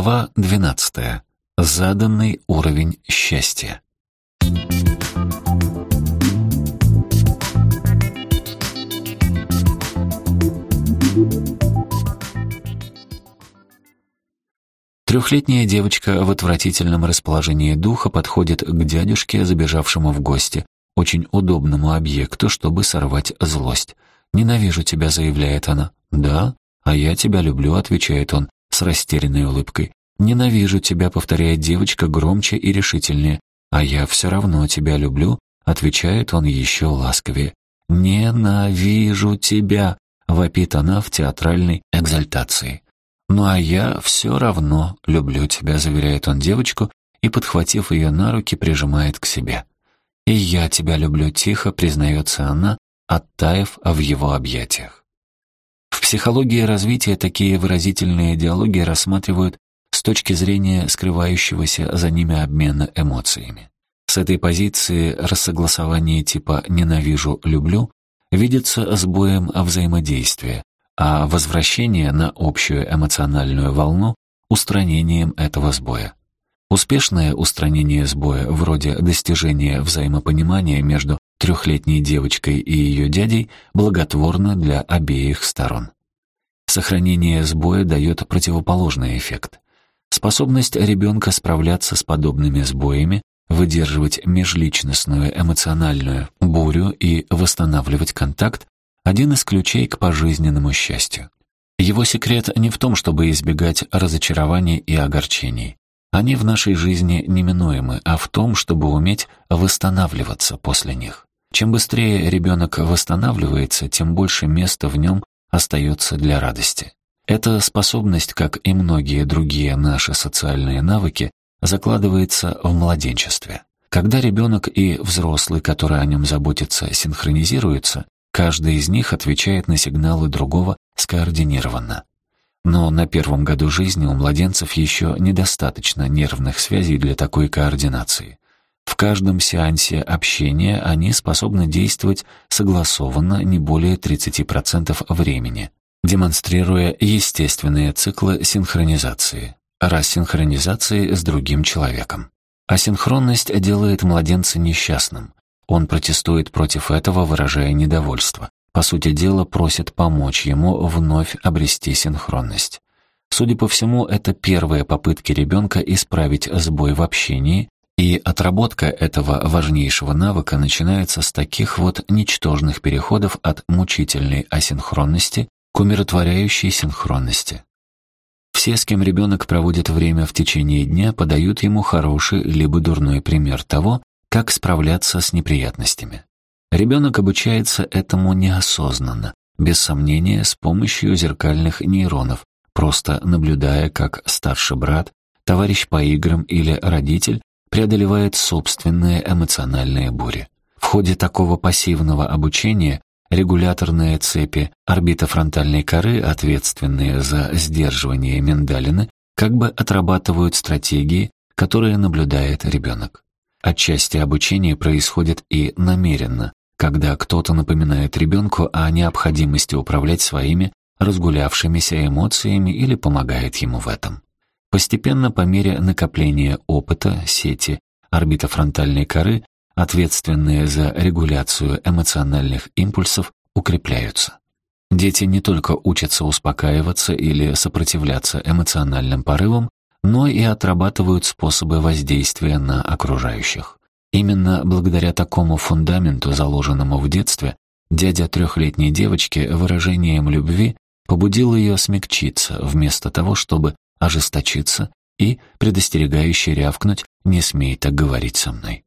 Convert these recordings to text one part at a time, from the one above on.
Глава 12. Заданный уровень счастья. Трехлетняя девочка в отвратительном расположении духа подходит к дядюшке, забежавшему в гости, очень удобному объекту, чтобы сорвать злость. «Ненавижу тебя», — заявляет она. «Да? А я тебя люблю», — отвечает он с растерянной улыбкой. «Ненавижу тебя», — повторяет девочка громче и решительнее. «А я все равно тебя люблю», — отвечает он еще ласковее. «Ненавижу тебя», — вопит она в театральной экзальтации. «Ну а я все равно люблю тебя», — заверяет он девочку и, подхватив ее на руки, прижимает к себе. «И я тебя люблю», — тихо признается она, оттаив в его объятиях. Психологии развития такие выразительные диалоги рассматривают с точки зрения скрывающегося за ними обмена эмоциями. С этой позиции рассогласование типа «ненавижу, люблю» видится сбоем взаимодействия, а возвращение на общую эмоциональную волну — устранением этого сбоя. Успешное устранение сбоя, вроде достижения взаимопонимания между трехлетней девочкой и ее дядей, благотворно для обеих сторон. Сохранение сбоя дает противоположный эффект. Способность ребенка справляться с подобными сбоями, выдерживать межличностную эмоциональную бурю и восстанавливать контакт – один из ключей к пожизненному счастью. Его секрет не в том, чтобы избегать разочарований и огорчений. Они в нашей жизни неминуемы, а в том, чтобы уметь восстанавливаться после них. Чем быстрее ребенок восстанавливается, тем больше места в нем остается для радости. Эта способность, как и многие другие наши социальные навыки, закладывается в младенчестве. Когда ребенок и взрослый, который о нем заботится, синхронизируются, каждый из них отвечает на сигналы другого скоординированно. Но на первом году жизни у младенцев еще недостаточно нервных связей для такой координации. В каждом сеансе общения они способны действовать согласованно не более 30% времени, демонстрируя естественные циклы синхронизации, рассинхронизации с другим человеком. Асинхронность делает младенца несчастным. Он протестует против этого, выражая недовольство. По сути дела, просит помочь ему вновь обрести синхронность. Судя по всему, это первые попытки ребенка исправить сбой в общении и отработка этого важнейшего навыка начинается с таких вот ничтожных переходов от мучительной асинхронности к умиротворяющей синхронности. Все, с кем ребенок проводит время в течение дня, подают ему хороший либо дурной пример того, как справляться с неприятностями. Ребенок обучается этому неосознанно, без сомнения, с помощью зеркальных нейронов, просто наблюдая, как старший брат, товарищ по играм или родитель преодолевает собственные эмоциональные бури. В ходе такого пассивного обучения регуляторные цепи орбитофронтальной коры, ответственные за сдерживание миндалины, как бы отрабатывают стратегии, которые наблюдает ребенок. Отчасти обучение происходит и намеренно, когда кто-то напоминает ребенку о необходимости управлять своими разгулявшимися эмоциями или помогает ему в этом. Постепенно, по мере накопления опыта, сети орбитофронтальной коры, ответственные за регуляцию эмоциональных импульсов, укрепляются. Дети не только учатся успокаиваться или сопротивляться эмоциональным порывам, но и отрабатывают способы воздействия на окружающих. Именно благодаря такому фундаменту, заложенному в детстве, дядя трехлетней девочки выражением любви побудил ее смягчиться, вместо того, чтобы ожесточиться и, предостерегающе рявкнуть, не смей так говорить со мной.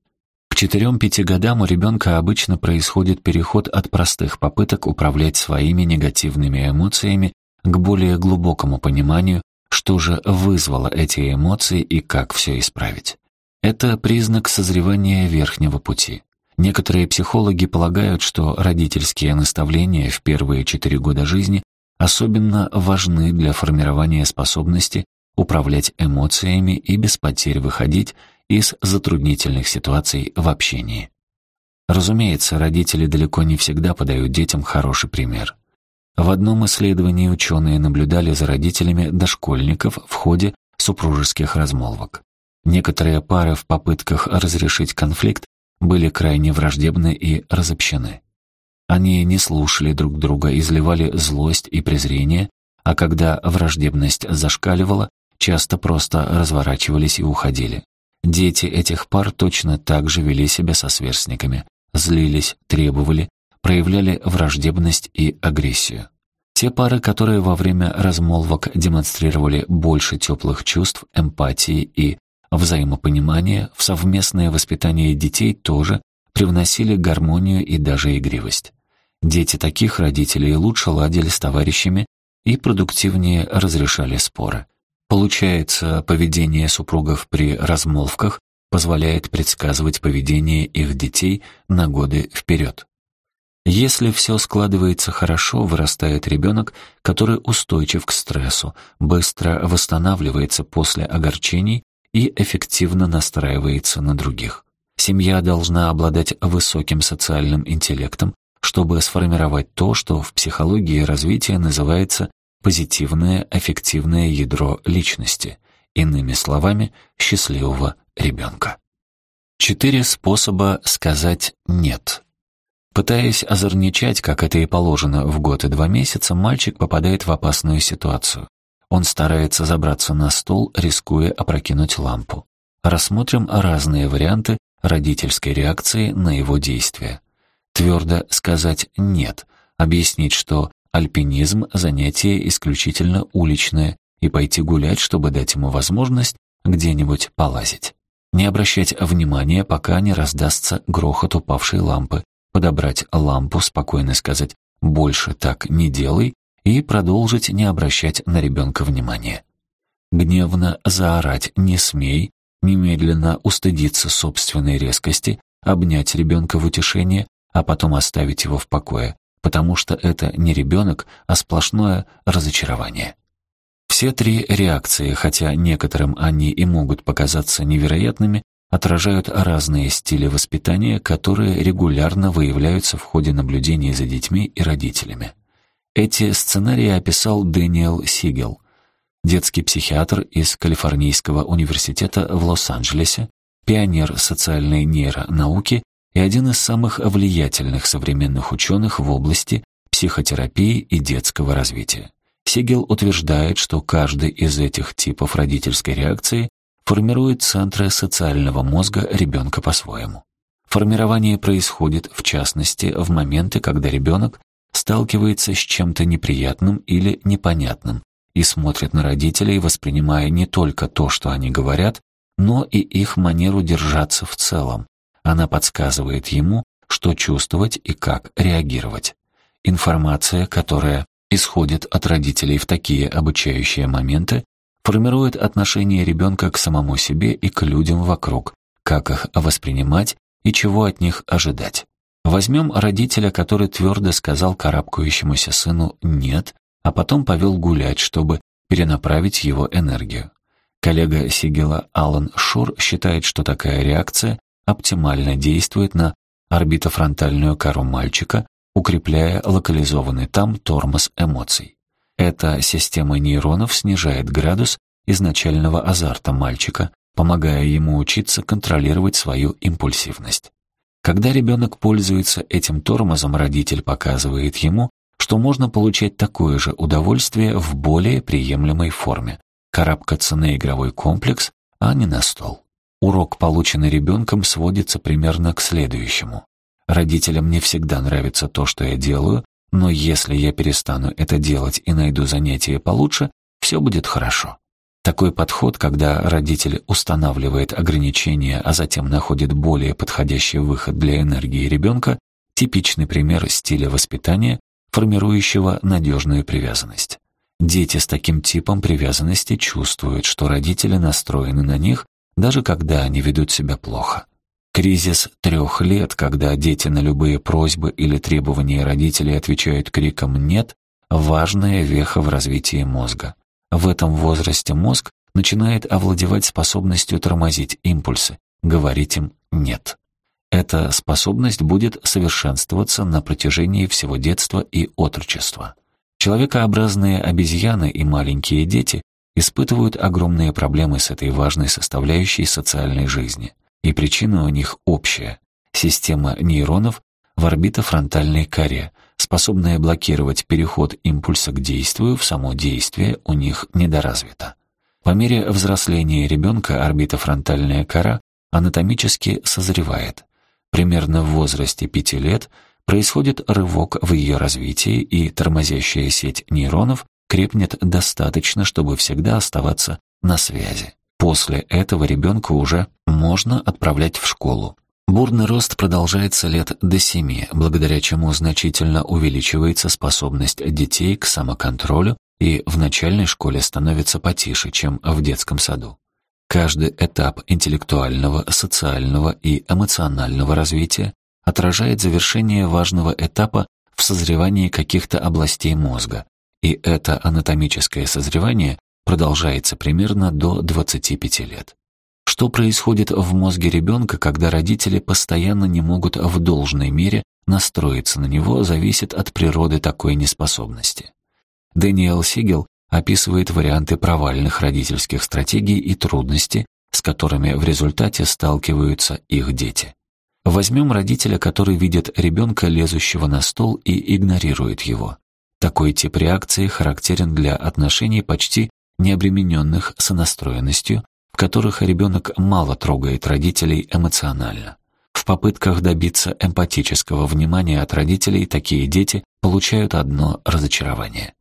К четырем-пяти годам у ребенка обычно происходит переход от простых попыток управлять своими негативными эмоциями к более глубокому пониманию, что же вызвало эти эмоции и как все исправить. Это признак созревания верхнего пути. Некоторые психологи полагают, что родительские наставления в первые четыре года жизни особенно важны для формирования способности управлять эмоциями и без потерь выходить из затруднительных ситуаций в общении. Разумеется, родители далеко не всегда подают детям хороший пример. В одном исследовании ученые наблюдали за родителями дошкольников в ходе супружеских размолвок. Некоторые пары в попытках разрешить конфликт были крайне враждебны и разобщены. Они не слушали друг друга, изливали злость и презрение, а когда враждебность зашкаливала, часто просто разворачивались и уходили. Дети этих пар точно так же вели себя со сверстниками, злились, требовали, проявляли враждебность и агрессию. Те пары, которые во время размолвок демонстрировали больше теплых чувств, эмпатии и взаимопонимания, в совместное воспитание детей тоже привносили гармонию и даже игривость. Дети таких родителей лучше ладили с товарищами и продуктивнее разрешали споры. Получается, поведение супругов при размолвках позволяет предсказывать поведение их детей на годы вперед. Если все складывается хорошо, вырастает ребенок, который устойчив к стрессу, быстро восстанавливается после огорчений и эффективно настраивается на других. Семья должна обладать высоким социальным интеллектом, чтобы сформировать то, что в психологии развития называется позитивное эффективное ядро личности, иными словами, счастливого ребенка. Четыре способа сказать «нет». Пытаясь озорничать, как это и положено в год и два месяца, мальчик попадает в опасную ситуацию. Он старается забраться на стол, рискуя опрокинуть лампу. Рассмотрим разные варианты родительской реакции на его действия. Твердо сказать «нет», объяснить, что альпинизм — занятие исключительно уличное, и пойти гулять, чтобы дать ему возможность где-нибудь полазить. Не обращать внимания, пока не раздастся грохот упавшей лампы, подобрать лампу, спокойно сказать «больше так не делай» и продолжить не обращать на ребенка внимания. Гневно заорать «не смей», немедленно устыдиться собственной резкости, обнять ребенка в утешение, а потом оставить его в покое, потому что это не ребенок, а сплошное разочарование. Все три реакции, хотя некоторым они и могут показаться невероятными, отражают разные стили воспитания, которые регулярно выявляются в ходе наблюдений за детьми и родителями. Эти сценарии описал Дэниел Сигел, детский психиатр из Калифорнийского университета в Лос-Анджелесе, пионер социальной нейронауки и один из самых влиятельных современных ученых в области психотерапии и детского развития. Сигел утверждает, что каждый из этих типов родительской реакции формирует центры социального мозга ребенка по-своему. Формирование происходит, в частности, в моменты, когда ребенок сталкивается с чем-то неприятным или непонятным и смотрит на родителей, воспринимая не только то, что они говорят, но и их манеру держаться в целом, она подсказывает ему, что чувствовать и как реагировать. Информация, которая исходит от родителей в такие обучающие моменты, формирует отношение ребенка к самому себе и к людям вокруг, как их воспринимать и чего от них ожидать. Возьмем родителя, который твердо сказал карабкающемуся сыну «нет», а потом повел гулять, чтобы перенаправить его энергию. Коллега Сигела Алан Шур считает, что такая реакция оптимально действует на орбитофронтальную кору мальчика, укрепляя локализованный там тормоз эмоций. Эта система нейронов снижает градус изначального азарта мальчика, помогая ему учиться контролировать свою импульсивность. Когда ребенок пользуется этим тормозом, родитель показывает ему, что можно получать такое же удовольствие в более приемлемой форме, карабкаться на игровой комплекс, а не на стол. Урок, полученный ребенком, сводится примерно к следующему. Родителям не всегда нравится то, что я делаю, но если я перестану это делать и найду занятие получше, все будет хорошо. Такой подход, когда родитель устанавливает ограничения, а затем находит более подходящий выход для энергии ребенка, типичный пример стиля воспитания, формирующего надежную привязанность. Дети с таким типом привязанности чувствуют, что родители настроены на них даже когда они ведут себя плохо. Кризис трех лет, когда дети на любые просьбы или требования родителей отвечают криком «нет», важная веха в развитии мозга. В этом возрасте мозг начинает овладевать способностью тормозить импульсы, говорить им «нет». Эта способность будет совершенствоваться на протяжении всего детства и отрочества. Человекообразные обезьяны и маленькие дети испытывают огромные проблемы с этой важной составляющей социальной жизни. И причина у них общая – система нейронов в орбитофронтальной коре, способная блокировать переход импульса к действию в само действие, у них недоразвита. По мере взросления ребенка орбитофронтальная кора анатомически созревает. Примерно в возрасте 5 лет происходит рывок в ее развитии, и тормозящая сеть нейронов крепнет достаточно, чтобы всегда оставаться на связи. После этого ребенка уже можно отправлять в школу. Бурный рост продолжается лет до семи, благодаря чему значительно увеличивается способность детей к самоконтролю и в начальной школе становится потише, чем в детском саду. Каждый этап интеллектуального, социального и эмоционального развития отражает завершение важного этапа в созревании каких-то областей мозга, и это анатомическое созревание продолжается примерно до 25 лет. Что происходит в мозге ребенка, когда родители постоянно не могут в должной мере настроиться на него, зависит от природы такой неспособности. Дэниел Сигел описывает варианты провальных родительских стратегий и трудности, с которыми в результате сталкиваются их дети. Возьмем родителя, который видит ребенка, лезущего на стол, и игнорирует его. Такой тип реакции характерен для отношений почти необремененных сонастроенностью, в которых ребенок мало трогает родителей эмоционально. В попытках добиться эмпатического внимания от родителей такие дети получают одно разочарование.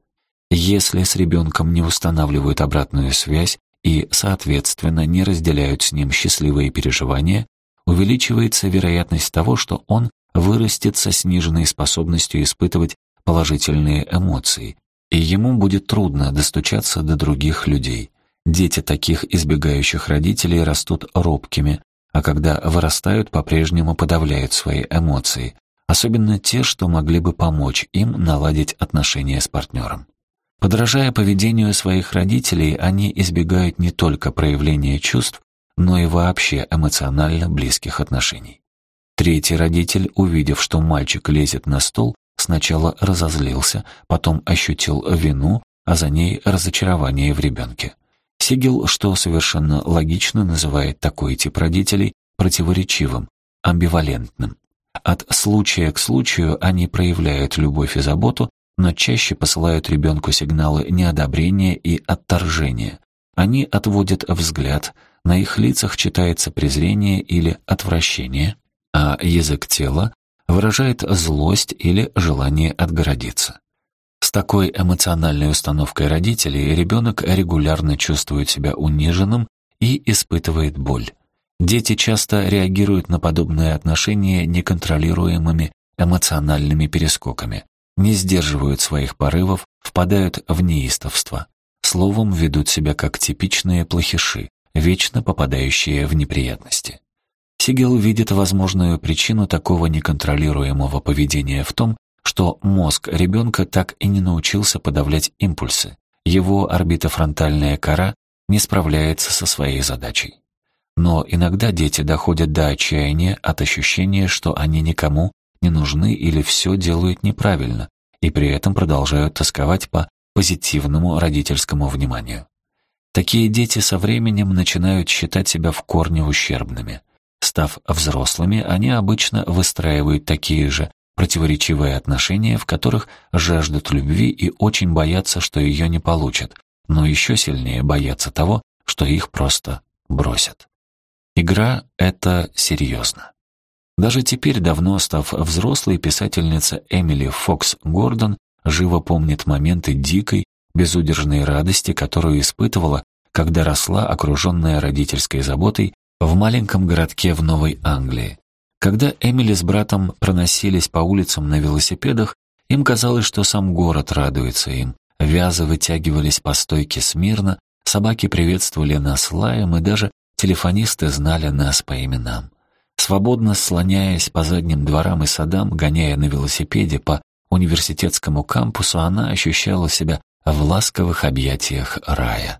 Если с ребенком не устанавливают обратную связь и, соответственно, не разделяют с ним счастливые переживания, увеличивается вероятность того, что он вырастет со сниженной способностью испытывать положительные эмоции, и ему будет трудно достучаться до других людей. Дети таких избегающих родителей растут робкими, а когда вырастают, по-прежнему подавляют свои эмоции, особенно те, что могли бы помочь им наладить отношения с партнером. Подражая поведению своих родителей, они избегают не только проявления чувств, но и вообще эмоционально близких отношений. Третий родитель, увидев, что мальчик лезет на стол, сначала разозлился, потом ощутил вину, а за ней разочарование в ребенке. Сигел, что совершенно логично, называет такой тип родителей противоречивым, амбивалентным. От случая к случаю они проявляют любовь и заботу, но чаще посылают ребенку сигналы неодобрения и отторжения. Они отводят взгляд, на их лицах читается презрение или отвращение, а язык тела выражает злость или желание отгородиться. С такой эмоциональной установкой родителей ребенок регулярно чувствует себя униженным и испытывает боль. Дети часто реагируют на подобные отношения неконтролируемыми эмоциональными перескоками не сдерживают своих порывов, впадают в неистовство. Словом, ведут себя как типичные плохиши, вечно попадающие в неприятности. Сигел видит возможную причину такого неконтролируемого поведения в том, что мозг ребенка так и не научился подавлять импульсы. Его орбитофронтальная кора не справляется со своей задачей. Но иногда дети доходят до отчаяния от ощущения, что они никому не нужны или все делают неправильно, и при этом продолжают тосковать по позитивному родительскому вниманию. Такие дети со временем начинают считать себя в корне ущербными. Став взрослыми, они обычно выстраивают такие же противоречивые отношения, в которых жаждут любви и очень боятся, что ее не получат, но еще сильнее боятся того, что их просто бросят. Игра — это серьезно. Даже теперь, давно став взрослой, писательница Эмили Фокс Гордон живо помнит моменты дикой, безудержной радости, которую испытывала, когда росла, окруженная родительской заботой, в маленьком городке в Новой Англии. Когда Эмили с братом проносились по улицам на велосипедах, им казалось, что сам город радуется им. Вязы вытягивались по стойке смирно, собаки приветствовали нас лаем, и даже телефонисты знали нас по именам. Свободно слоняясь по задним дворам и садам, гоняя на велосипеде по университетскому кампусу, она ощущала себя в ласковых объятиях рая.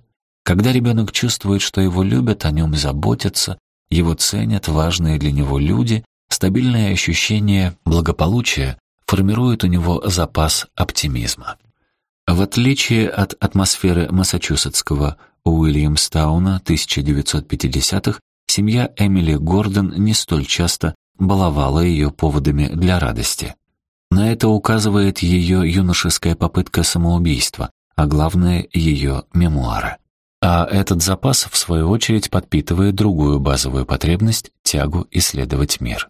Когда ребенок чувствует, что его любят, о нем заботятся, его ценят важные для него люди, стабильное ощущение благополучия формирует у него запас оптимизма. В отличие от атмосферы массачусетского Уильямстауна 1950-х, семья Эмили Гордон не столь часто баловала ее поводами для радости. На это указывает ее юношеская попытка самоубийства, а главное — ее мемуары. А этот запас, в свою очередь, подпитывает другую базовую потребность — тягу исследовать мир.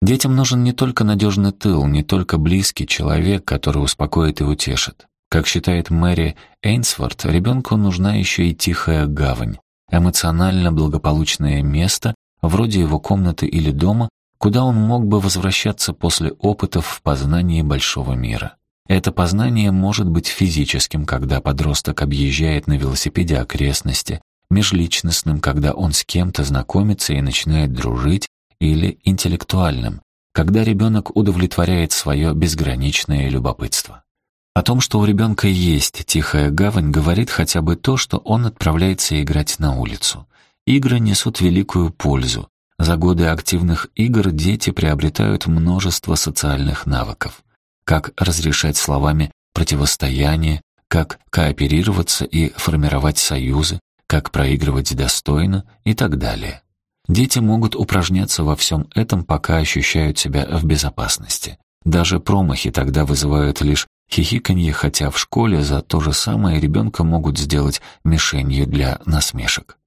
Детям нужен не только надежный тыл, не только близкий человек, который успокоит и утешит. Как считает Мэри Эйнсворт, ребенку нужна еще и тихая гавань, эмоционально благополучное место, вроде его комнаты или дома, куда он мог бы возвращаться после опытов в познании большого мира. Это познание может быть физическим, когда подросток объезжает на велосипеде окрестности, межличностным, когда он с кем-то знакомится и начинает дружить, или интеллектуальным, когда ребенок удовлетворяет свое безграничное любопытство. О том, что у ребенка есть тихая гавань, говорит хотя бы то, что он отправляется играть на улицу. Игры несут великую пользу. За годы активных игр дети приобретают множество социальных навыков. Как разрешать словами противостояние, как кооперироваться и формировать союзы, как проигрывать достойно и так далее. Дети могут упражняться во всем этом, пока ощущают себя в безопасности. Даже промахи тогда вызывают лишь хихиканье, хотя в школе за то же самое ребенка могут сделать мишенью для насмешек.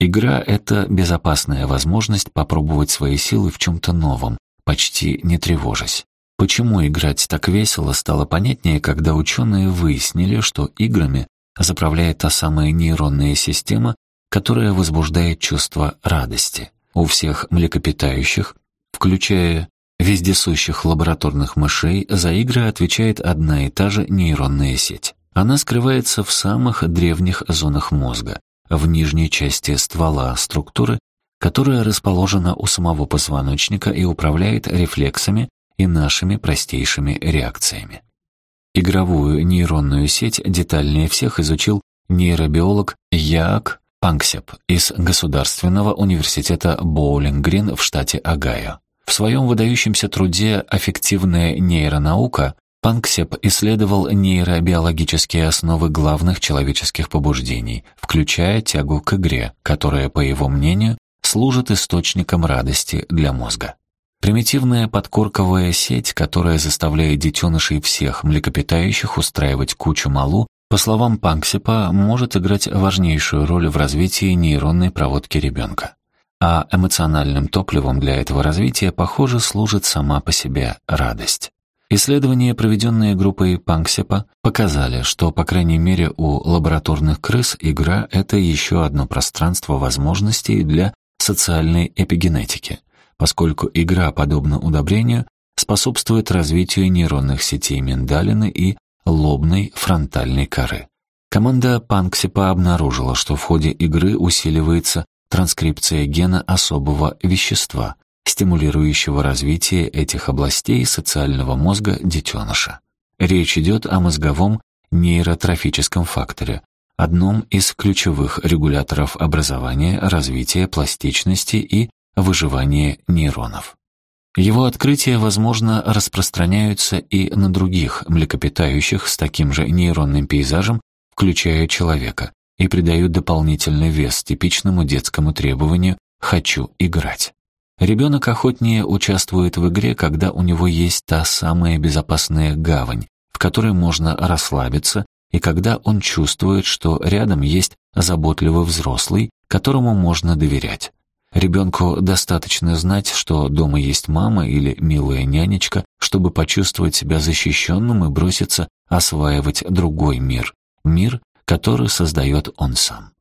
Игра — это безопасная возможность попробовать свои силы в чем-то новом, почти не тревожась. Почему играть так весело, стало понятнее, когда ученые выяснили, что играми заправляет та самая нейронная система, которая возбуждает чувство радости. У всех млекопитающих, включая вездесущих лабораторных мышей, за игры отвечает одна и та же нейронная сеть. Она скрывается в самых древних зонах мозга, в нижней части ствола структуры, которая расположена у самого позвоночника и управляет рефлексами и нашими простейшими реакциями. Игровую нейронную сеть детальнее всех изучил нейробиолог Яак Панксеп из Государственного университета Боулинг-Грин в штате Огайо. В своем выдающемся труде «Аффективная нейронаука» Панксеп исследовал нейробиологические основы главных человеческих побуждений, включая тягу к игре, которая, по его мнению, служит источником радости для мозга. Примитивная подкорковая сеть, которая заставляет детенышей всех млекопитающих устраивать кучу малу, по словам Панксипа, может играть важнейшую роль в развитии нейронной проводки ребенка. А эмоциональным топливом для этого развития, похоже, служит сама по себе радость. Исследования, проведенные группой Панксипа, показали, что, по крайней мере, у лабораторных крыс игра — это еще одно пространство возможностей для социальной эпигенетики, поскольку игра, подобно удобрению, способствует развитию нейронных сетей миндалины и лобной фронтальной коры. Команда Панксипа обнаружила, что в ходе игры усиливается транскрипция гена особого вещества, стимулирующего развитие этих областей социального мозга детеныша. Речь идет о мозговом нейротрофическом факторе, одном из ключевых регуляторов образования, развития пластичности и выживания нейронов. Его открытия, возможно, распространяются и на других млекопитающих с таким же нейронным пейзажем, включая человека, и придают дополнительный вес типичному детскому требованию «хочу играть». Ребенок охотнее участвует в игре, когда у него есть та самая безопасная гавань, в которой можно расслабиться, и когда он чувствует, что рядом есть заботливый взрослый, которому можно доверять. Ребенку достаточно знать, что дома есть мама или милая нянечка, чтобы почувствовать себя защищенным и броситься осваивать другой мир. Мир, который создает он сам.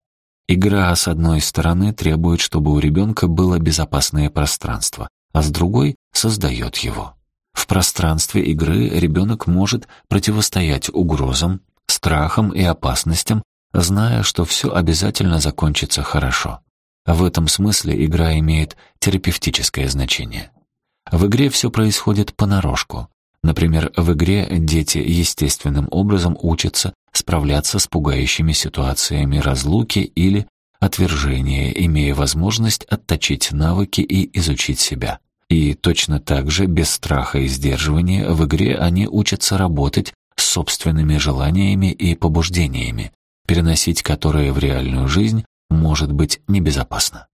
Игра, с одной стороны, требует, чтобы у ребенка было безопасное пространство, а с другой создает его. В пространстве игры ребенок может противостоять угрозам, страхам и опасностям, зная, что все обязательно закончится хорошо. В этом смысле игра имеет терапевтическое значение. В игре все происходит понарошку. Например, в игре дети естественным образом учатся справляться с пугающими ситуациями разлуки или отвержения, имея возможность отточить навыки и изучить себя. И точно так же, без страха и сдерживания, в игре они учатся работать с собственными желаниями и побуждениями, переносить которые в реальную жизнь может быть небезопасно.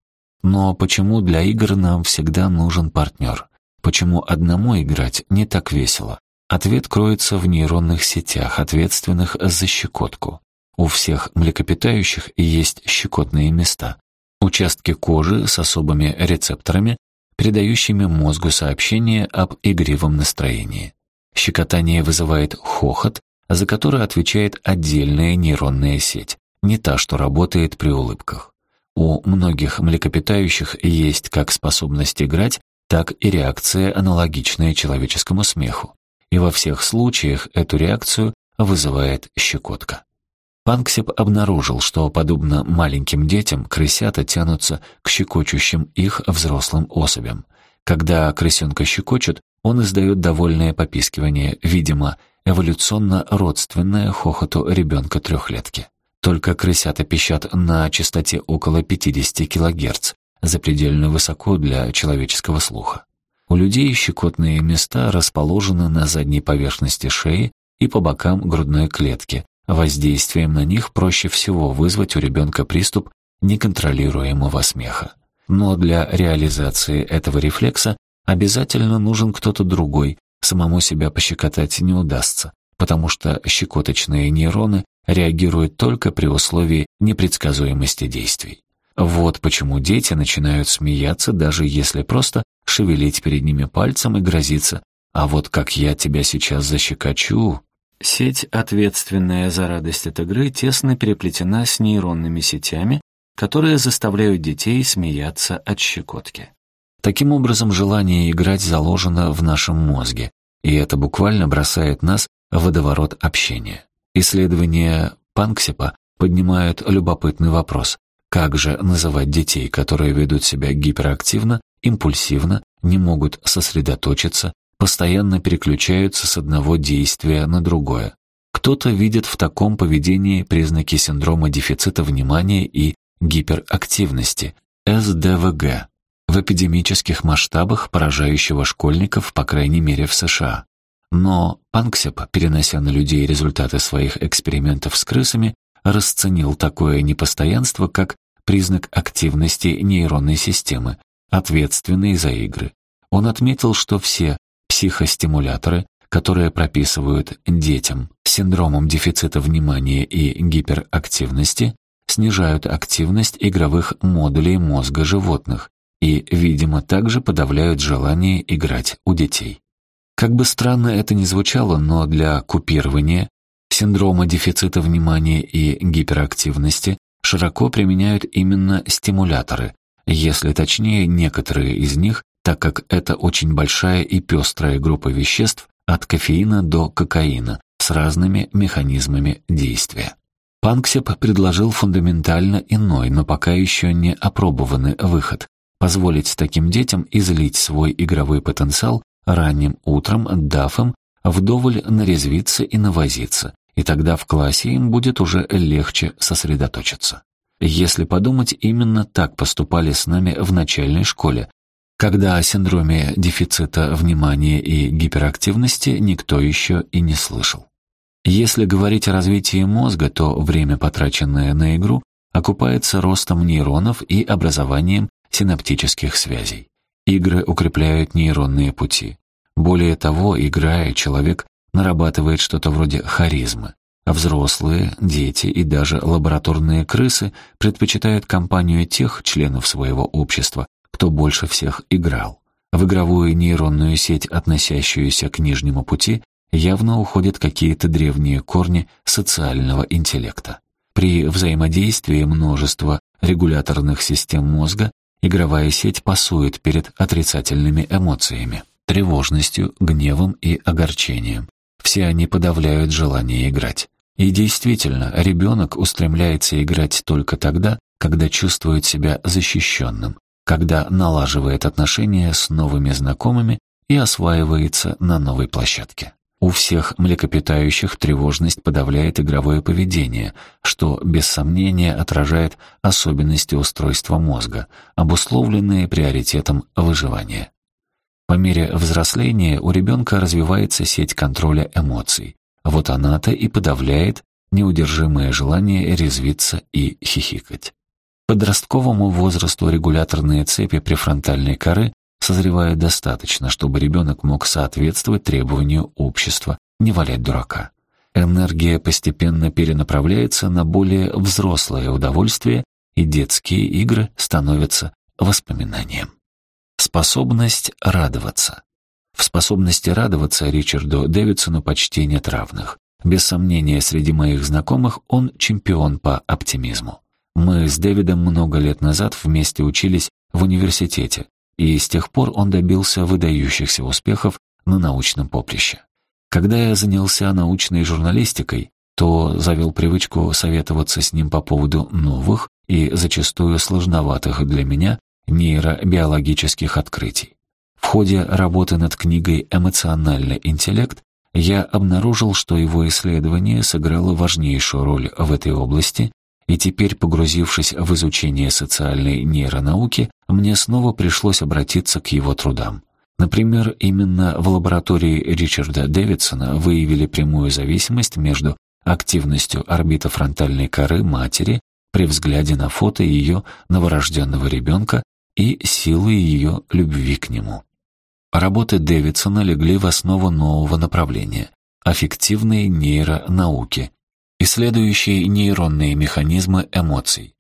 Но почему для игр нам всегда нужен партнер? Почему одному играть не так весело? Ответ кроется в нейронных сетях, ответственных за щекотку. У всех млекопитающих есть щекотные места. Участки кожи с особыми рецепторами, передающими мозгу сообщение об игривом настроении. Щекотание вызывает хохот, за который отвечает отдельная нейронная сеть, не та, что работает при улыбках. У многих млекопитающих есть как способность играть, так и реакция, аналогичная человеческому смеху. И во всех случаях эту реакцию вызывает щекотка. Панксип обнаружил, что, подобно маленьким детям, крысята тянутся к щекочущим их взрослым особям. Когда крысенка щекочут, он издает довольное попискивание, видимо, эволюционно родственное хохоту ребенка трехлетки. Только крысята пищат на частоте около 50 кГц, запредельно высоко для человеческого слуха. У людей щекотные места расположены на задней поверхности шеи и по бокам грудной клетки. Воздействием на них проще всего вызвать у ребенка приступ неконтролируемого смеха. Но для реализации этого рефлекса обязательно нужен кто-то другой, самому себя пощекотать не удастся, потому что щекоточные нейроны реагируют только при условии непредсказуемости действий. Вот почему дети начинают смеяться, даже если просто шевелить перед ними пальцем и грозиться «А вот как я тебя сейчас защекочу!» Сеть, ответственная за радость от игры, тесно переплетена с нейронными сетями, которые заставляют детей смеяться от щекотки. Таким образом, желание играть заложено в нашем мозге, и это буквально бросает нас в водоворот общения. Исследования Панксипа поднимают любопытный вопрос. Как же называть детей, которые ведут себя гиперактивно, импульсивно, не могут сосредоточиться, постоянно переключаются с одного действия на другое? Кто-то видит в таком поведении признаки синдрома дефицита внимания и гиперактивности, СДВГ, в эпидемических масштабах, поражающего школьников, по крайней мере, в США. Но Панксеп, перенося на людей результаты своих экспериментов с крысами, расценил такое непостоянство как признак активности нейронной системы, ответственной за игры. Он отметил, что все психостимуляторы, которые прописывают детям с синдромом дефицита внимания и гиперактивности, снижают активность игровых модулей мозга животных и, видимо, также подавляют желание играть у детей. Как бы странно это ни звучало, но для купирования синдрома дефицита внимания и гиперактивности широко применяют именно стимуляторы, если точнее некоторые из них, так как это очень большая и пестрая группа веществ от кофеина до кокаина с разными механизмами действия. Панксеп предложил фундаментально иной, но пока еще не опробованный выход – позволить таким детям излить свой игровой потенциал ранним утром, дав им вдоволь нарезвиться и навозиться, и тогда в классе им будет уже легче сосредоточиться. Если подумать, именно так поступали с нами в начальной школе, когда о синдроме дефицита внимания и гиперактивности никто еще и не слышал. Если говорить о развитии мозга, то время, потраченное на игру, окупается ростом нейронов и образованием синаптических связей. Игры укрепляют нейронные пути. Более того, играя, человек нарабатывает что-то вроде харизмы. А взрослые, дети и даже лабораторные крысы предпочитают компанию тех членов своего общества, кто больше всех играл. В игровую нейронную сеть, относящуюся к нижнему пути, явно уходят какие-то древние корни социального интеллекта. При взаимодействии множества регуляторных систем мозга Игровая сеть пасует перед отрицательными эмоциями, тревожностью, гневом и огорчением. Все они подавляют желание играть. И действительно, ребенок устремляется играть только тогда, когда чувствует себя защищенным, когда налаживает отношения с новыми знакомыми и осваивается на новой площадке. У всех млекопитающих тревожность подавляет игровое поведение, что без сомнения отражает особенности устройства мозга, обусловленные приоритетом выживания. По мере взросления у ребенка развивается сеть контроля эмоций. Вот она-то и подавляет неудержимое желание резвиться и хихикать. Подростковому возрасту регуляторные цепи префронтальной коры созревают достаточно, чтобы ребенок мог соответствовать требованию общества, не валять дурака. Энергия постепенно перенаправляется на более взрослое удовольствие, и детские игры становятся воспоминанием. Способность радоваться. В способности радоваться Ричарду Дэвидсону почти нет равных. Без сомнения, среди моих знакомых он чемпион по оптимизму. Мы с Дэвидом много лет назад вместе учились в университете, и с тех пор он добился выдающихся успехов на научном поприще. Когда я занялся научной журналистикой, то завел привычку советоваться с ним по поводу новых и зачастую сложноватых для меня нейробиологических открытий. В ходе работы над книгой «Эмоциональный интеллект» я обнаружил, что его исследование сыграло важнейшую роль в этой области, и теперь, погрузившись в изучение социальной нейронауки, мне снова пришлось обратиться к его трудам. Например, именно в лаборатории Ричарда Дэвидсона выявили прямую зависимость между активностью орбитофронтальной коры матери при взгляде на фото ее новорожденного ребенка и силой ее любви к нему. Работы Дэвидсона легли в основу нового направления – аффективной нейронауки, исследующей нейронные механизмы эмоций.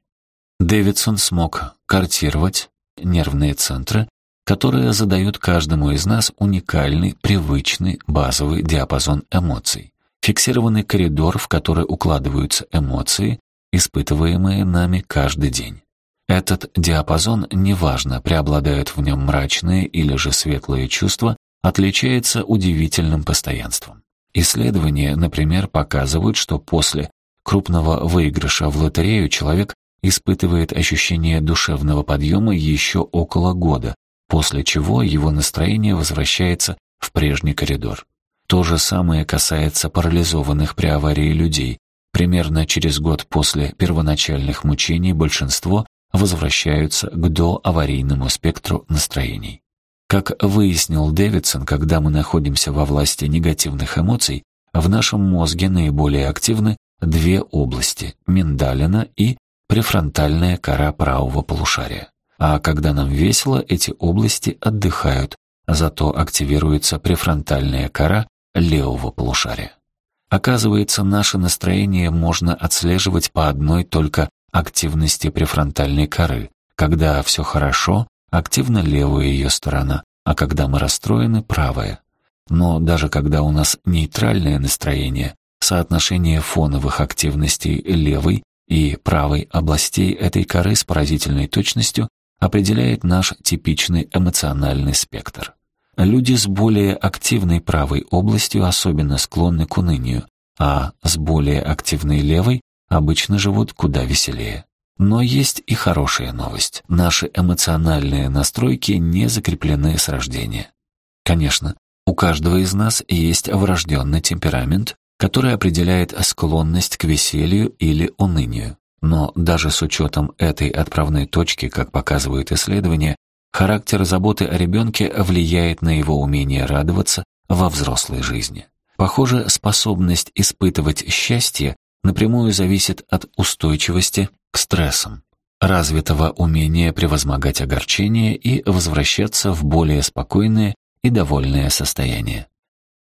Дэвидсон смог картировать нервные центры, которые задают каждому из нас уникальный, привычный, базовый диапазон эмоций, фиксированный коридор, в который укладываются эмоции, испытываемые нами каждый день. Этот диапазон, неважно, преобладают в нем мрачные или же светлые чувства, отличается удивительным постоянством. Исследования, например, показывают, что после крупного выигрыша в лотерею человек испытывает ощущение душевного подъема еще около года, после чего его настроение возвращается в прежний коридор. То же самое касается парализованных при аварии людей. Примерно через год после первоначальных мучений большинство возвращаются к доаварийному спектру настроений. Как выяснил Дэвидсон, когда мы находимся во власти негативных эмоций, в нашем мозге наиболее активны две области – миндалина и префронтальная кора правого полушария. А когда нам весело, эти области отдыхают, зато активируется префронтальная кора левого полушария. Оказывается, наше настроение можно отслеживать по одной только активности префронтальной коры. Когда все хорошо, активна левая ее сторона, а когда мы расстроены – правая. Но даже когда у нас нейтральное настроение, соотношение фоновых активностей левой и правой областей этой коры с поразительной точностью определяет наш типичный эмоциональный спектр. Люди с более активной правой областью особенно склонны к унынию, а с более активной левой обычно живут куда веселее. Но есть и хорошая новость. Наши эмоциональные настройки не закреплены с рождения. Конечно, у каждого из нас есть врожденный темперамент, который определяет склонность к веселью или унынию. Но даже с учетом этой отправной точки, как показывают исследования, характер заботы о ребенке влияет на его умение радоваться во взрослой жизни. Похоже, способность испытывать счастье напрямую зависит от устойчивости к стрессам, развитого умения превозмогать огорчение и возвращаться в более спокойное и довольное состояние.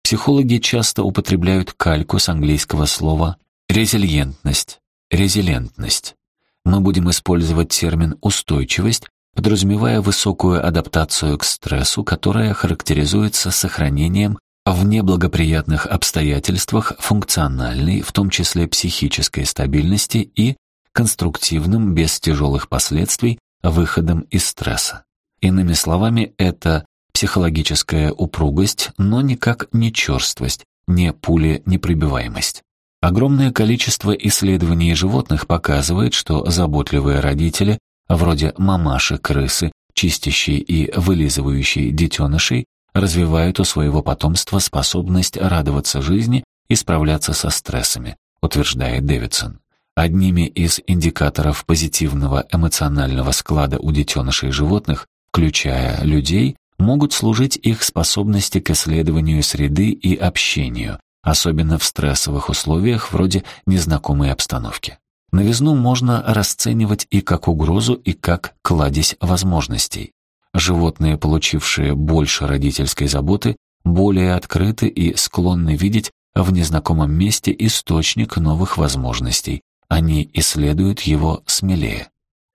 Психологи часто употребляют кальку с английского слова «резильентность», «резилентность». Мы будем использовать термин «устойчивость», подразумевая высокую адаптацию к стрессу, которая характеризуется сохранением в неблагоприятных обстоятельствах функциональной, в том числе психической стабильности и конструктивным, без тяжелых последствий, выходом из стресса. Иными словами, это психологическая упругость, но никак не черствость, не пули-непробиваемость. Огромное количество исследований животных показывает, что заботливые родители, вроде мамаши-крысы, чистящие и вылизывающие детенышей, развивают у своего потомства способность радоваться жизни и справляться со стрессами, утверждает Дэвидсон. Одними из индикаторов позитивного эмоционального склада у детенышей животных, включая людей, могут служить их способности к исследованию среды и общению, особенно в стрессовых условиях вроде незнакомой обстановки. Новизну можно расценивать и как угрозу, и как кладезь возможностей. Животные, получившие больше родительской заботы, более открыты и склонны видеть в незнакомом месте источник новых возможностей. Они исследуют его смелее.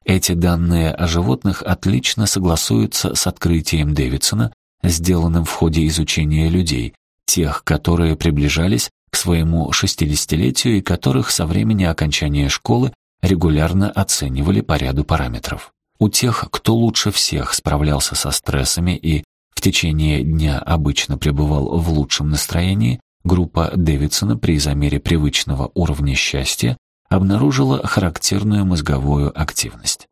Эти данные о животных отлично согласуются с открытием Дэвидсона, сделанным в ходе изучения людей, тех, которые приближались к своему шестидесятилетию и которых со времени окончания школы регулярно оценивали по ряду параметров. У тех, кто лучше всех справлялся со стрессами и в течение дня обычно пребывал в лучшем настроении, группа Дэвидсона при замере привычного уровня счастья обнаружила характерную мозговую активность.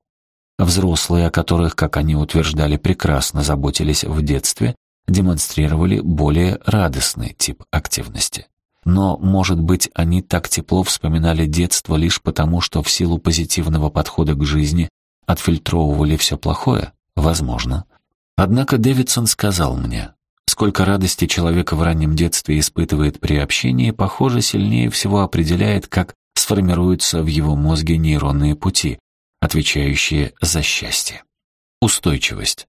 Взрослые, о которых, как они утверждали, прекрасно заботились в детстве, демонстрировали более радостный тип активности. Но, может быть, они так тепло вспоминали детство лишь потому, что в силу позитивного подхода к жизни отфильтровывали все плохое? Возможно. Однако Дэвидсон сказал мне, сколько радости человек в раннем детстве испытывает при общении, похоже, сильнее всего определяет, как сформируются в его мозге нейронные пути, отвечающие за счастье. Устойчивость.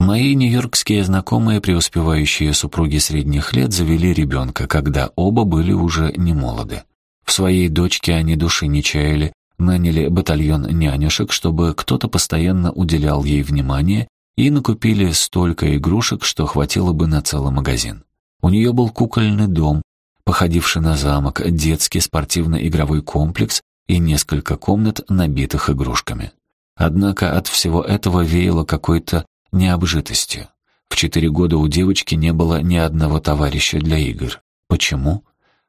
Мои нью-йоркские знакомые, преуспевающие супруги средних лет, завели ребенка, когда оба были уже не молоды. В своей дочке они души не чаяли, наняли батальон нянюшек, чтобы кто-то постоянно уделял ей внимание, и накупили столько игрушек, что хватило бы на целый магазин. У нее был кукольный дом, походивший на замок, детский спортивно-игровой комплекс и несколько комнат, набитых игрушками. Однако от всего этого веяло какой-то необжитостью. В четыре года у девочки не было ни одного товарища для игр. Почему?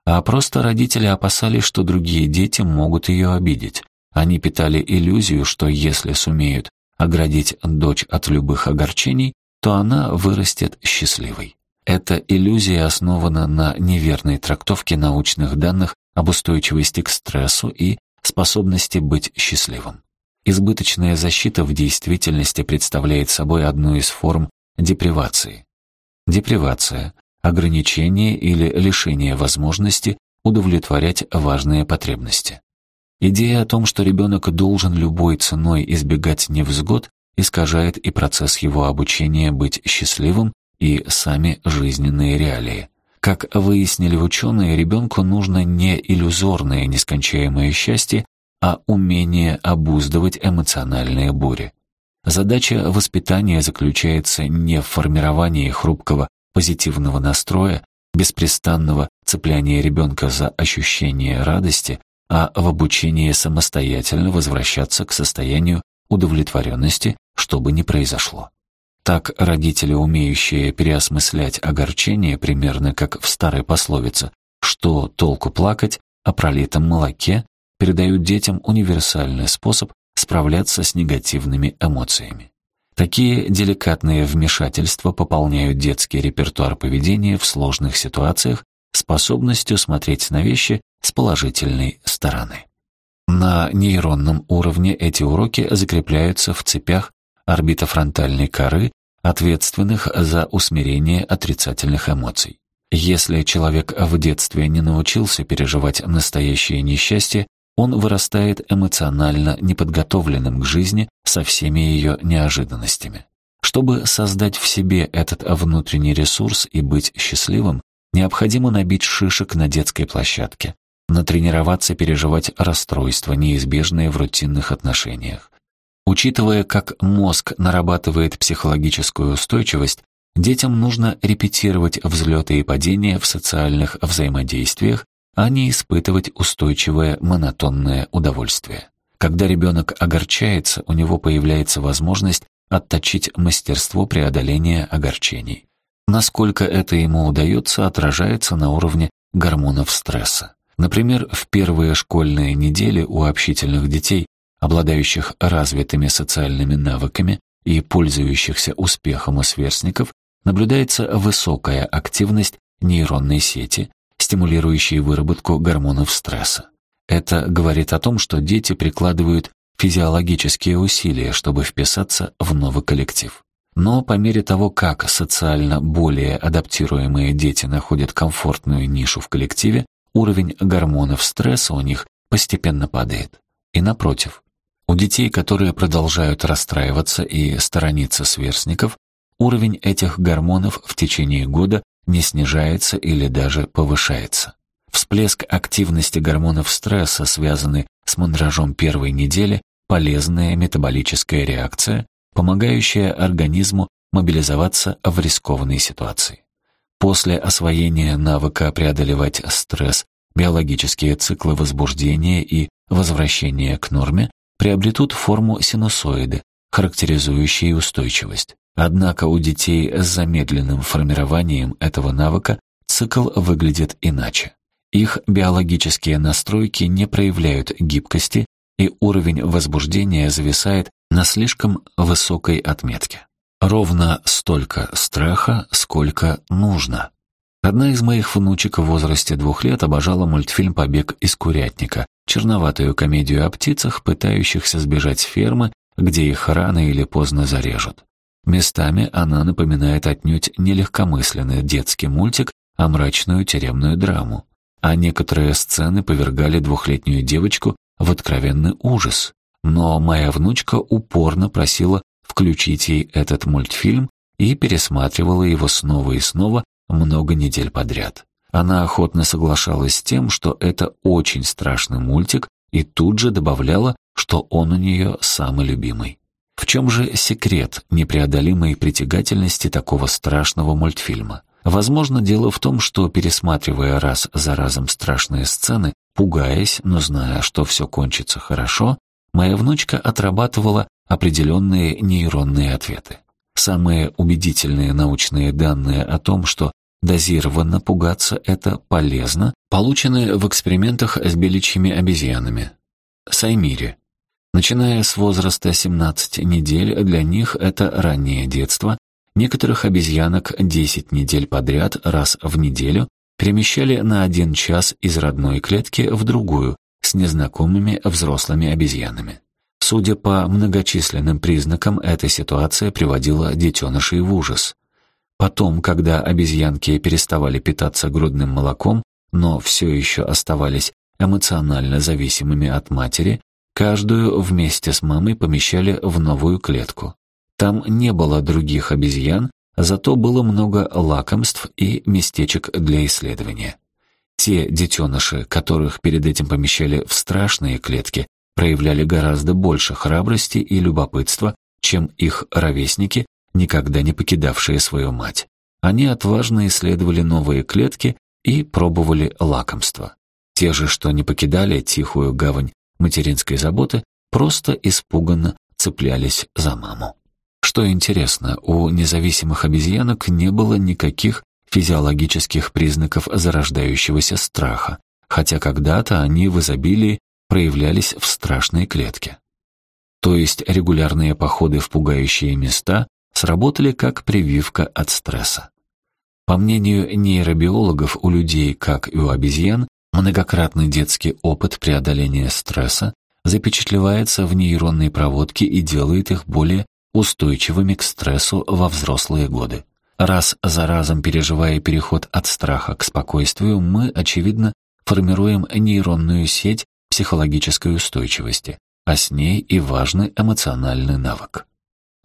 А просто родители опасались, что другие дети могут ее обидеть. Они питали иллюзию, что если сумеют оградить дочь от любых огорчений, то она вырастет счастливой. Эта иллюзия основана на неверной трактовке научных данных об устойчивости к стрессу и способности быть счастливым. Избыточная защита в действительности представляет собой одну из форм депривации. Депривация – ограничение или лишение возможности удовлетворять важные потребности. Идея о том, что ребенок должен любой ценой избегать невзгод, искажает и процесс его обучения быть счастливым, и сами жизненные реалии. Как выяснили ученые, ребенку нужно не иллюзорное нескончаемое счастье, а умение обуздывать эмоциональные бури. Задача воспитания заключается не в формировании хрупкого позитивного настроя, беспрестанного цепляния ребенка за ощущение радости, а в обучении самостоятельно возвращаться к состоянию удовлетворенности, что бы ни произошло. Так родители, умеющие переосмыслять огорчение, примерно как в старой пословице «что толку плакать о пролитом молоке», передают детям универсальный способ справляться с негативными эмоциями. Такие деликатные вмешательства пополняют детский репертуар поведения в сложных ситуациях способностью смотреть на вещи с положительной стороны. На нейронном уровне эти уроки закрепляются в цепях орбитофронтальной коры, ответственных за усмирение отрицательных эмоций. Если человек в детстве не научился переживать настоящее несчастье, он вырастает эмоционально неподготовленным к жизни со всеми ее неожиданностями. Чтобы создать в себе этот внутренний ресурс и быть счастливым, необходимо набить шишек на детской площадке, натренироваться переживать расстройства, неизбежные в рутинных отношениях. Учитывая, как мозг нарабатывает психологическую устойчивость, детям нужно репетировать взлеты и падения в социальных взаимодействиях а не испытывать устойчивое монотонное удовольствие. Когда ребенок огорчается, у него появляется возможность отточить мастерство преодоления огорчений. Насколько это ему удается, отражается на уровне гормонов стресса. Например, в первые школьные недели у общительных детей, обладающих развитыми социальными навыками и пользующихся успехом у сверстников, наблюдается высокая активность нейронной сети, стимулирующие выработку гормонов стресса. Это говорит о том, что дети прикладывают физиологические усилия, чтобы вписаться в новый коллектив. Но по мере того, как социально более адаптируемые дети находят комфортную нишу в коллективе, уровень гормонов стресса у них постепенно падает. И напротив, у детей, которые продолжают расстраиваться и сторониться сверстников, уровень этих гормонов в течение года не снижается или даже повышается. Всплеск активности гормонов стресса, связанный с мандражом первой недели, полезная метаболическая реакция, помогающая организму мобилизоваться в рискованной ситуации. После освоения навыка преодолевать стресс, биологические циклы возбуждения и возвращения к норме приобретут форму синусоиды, характеризующие устойчивость. Однако у детей с замедленным формированием этого навыка цикл выглядит иначе. Их биологические настройки не проявляют гибкости, и уровень возбуждения зависает на слишком высокой отметке. Ровно столько страха, сколько нужно. Одна из моих внучек в возрасте двух лет обожала мультфильм «Побег из курятника», черноватую комедию о птицах, пытающихся сбежать с фермы, где их рано или поздно зарежут. Местами она напоминает отнюдь не легкомысленный детский мультик, а мрачную тюремную драму. А некоторые сцены повергали двухлетнюю девочку в откровенный ужас. Но моя внучка упорно просила включить ей этот мультфильм и пересматривала его снова и снова много недель подряд. Она охотно соглашалась с тем, что это очень страшный мультик, и тут же добавляла, что он у нее самый любимый. В чем же секрет непреодолимой притягательности такого страшного мультфильма? Возможно, дело в том, что, пересматривая раз за разом страшные сцены, пугаясь, но зная, что все кончится хорошо, моя внучка отрабатывала определенные нейронные ответы. Самые убедительные научные данные о том, что дозированно пугаться это полезно, получены в экспериментах с беличьими обезьянами. Саймире. Начиная с возраста 17 недель, для них это раннее детство, некоторых обезьянок 10 недель подряд раз в неделю перемещали на один час из родной клетки в другую с незнакомыми взрослыми обезьянами. Судя по многочисленным признакам, эта ситуация приводила детенышей в ужас. Потом, когда обезьянки переставали питаться грудным молоком, но все еще оставались эмоционально зависимыми от матери, каждую вместе с мамой помещали в новую клетку. Там не было других обезьян, зато было много лакомств и местечек для исследования. Те детеныши, которых перед этим помещали в страшные клетки, проявляли гораздо больше храбрости и любопытства, чем их ровесники, никогда не покидавшие свою мать. Они отважно исследовали новые клетки и пробовали лакомства. Те же, что не покидали тихую гавань материнской заботы, просто испуганно цеплялись за маму. Что интересно, у независимых обезьянок не было никаких физиологических признаков зарождающегося страха, хотя когда-то они в изобилии проявлялись в страшной клетке. То есть регулярные походы в пугающие места сработали как прививка от стресса. По мнению нейробиологов, у людей, как и у обезьян, многократный детский опыт преодоления стресса запечатлевается в нейронной проводке и делает их более устойчивыми к стрессу во взрослые годы. Раз за разом переживая переход от страха к спокойствию, мы, очевидно, формируем нейронную сеть психологической устойчивости, а с ней и важный эмоциональный навык.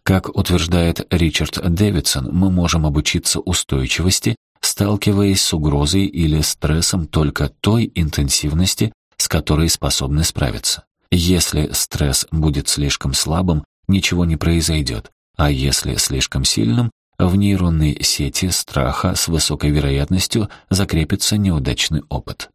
Как утверждает Ричард Дэвидсон, мы можем обучиться устойчивости, сталкиваясь с угрозой или стрессом только той интенсивности, с которой способны справиться. Если стресс будет слишком слабым, ничего не произойдет, а если слишком сильным, в нейронной сети страха с высокой вероятностью закрепится неудачный опыт.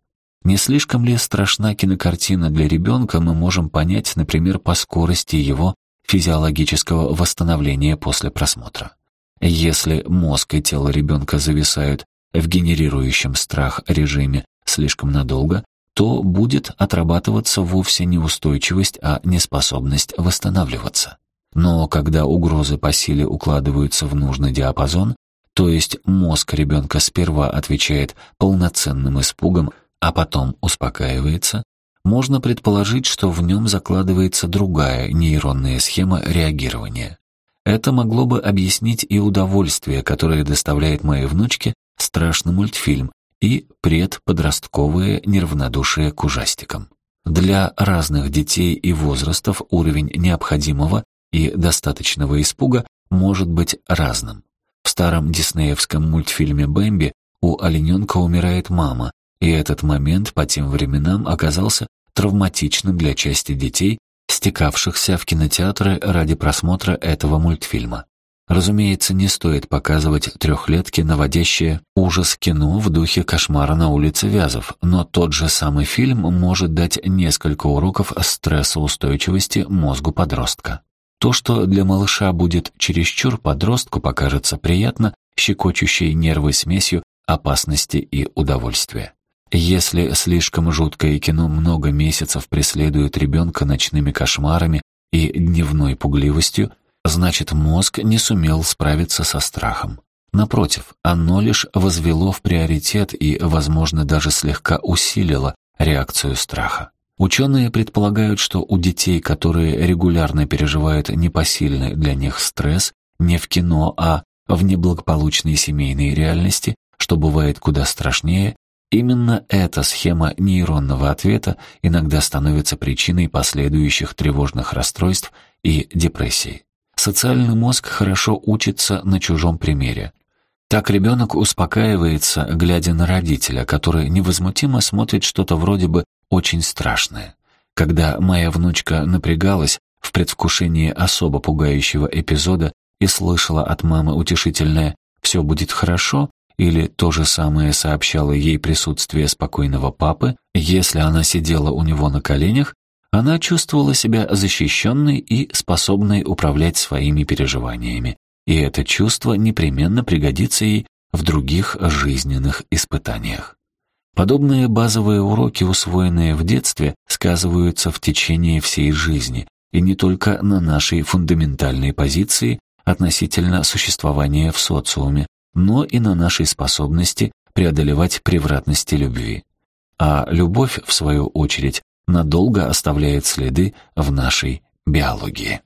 Не слишком ли страшна кинокартина для ребенка, мы можем понять, например, по скорости его физиологического восстановления после просмотра. Если мозг и тело ребенка зависают в генерирующем страх режиме слишком надолго, то будет отрабатываться вовсе не устойчивость, а неспособность восстанавливаться. Но когда угрозы по силе укладываются в нужный диапазон, то есть мозг ребенка сперва отвечает полноценным испугом, а потом успокаивается, можно предположить, что в нем закладывается другая нейронная схема реагирования. Это могло бы объяснить и удовольствие, которое доставляет моей внучке страшный мультфильм и предподростковое неравнодушие к ужастикам. Для разных детей и возрастов уровень необходимого и достаточного испуга может быть разным. В старом диснеевском мультфильме «Бэмби» у олененка умирает мама, и этот момент по тем временам оказался травматичным для части детей, стекавшихся в кинотеатры ради просмотра этого мультфильма. Разумеется, не стоит показывать трехлетки наводящее ужас кино в духе кошмара на улице Вязов, но тот же самый фильм может дать несколько уроков стрессоустойчивости мозгу подростка. То, что для малыша будет чересчур, подростку покажется приятно, щекочущей нервы смесью опасности и удовольствия. Если слишком жуткое кино много месяцев преследует ребенка ночными кошмарами и дневной пугливостью, значит мозг не сумел справиться со страхом. Напротив, оно лишь возвело в приоритет и, возможно, даже слегка усилило реакцию страха. Ученые предполагают, что у детей, которые регулярно переживают непосильный для них стресс, не в кино, а в неблагополучной семейной реальности, что бывает куда страшнее, именно эта схема нейронного ответа иногда становится причиной последующих тревожных расстройств и депрессий. Социальный мозг хорошо учится на чужом примере. Так ребенок успокаивается, глядя на родителя, который невозмутимо смотрит что-то вроде бы очень страшное. Когда моя внучка напрягалась в предвкушении особо пугающего эпизода и слышала от мамы утешительное «все будет хорошо», или то же самое сообщало ей присутствие спокойного папы, если она сидела у него на коленях, она чувствовала себя защищенной и способной управлять своими переживаниями, и это чувство непременно пригодится ей в других жизненных испытаниях. Подобные базовые уроки, усвоенные в детстве, сказываются в течение всей жизни, и не только на нашей фундаментальной позиции относительно существования в социуме, но и на нашей способности преодолевать превратности любви. А любовь, в свою очередь, надолго оставляет следы в нашей биологии.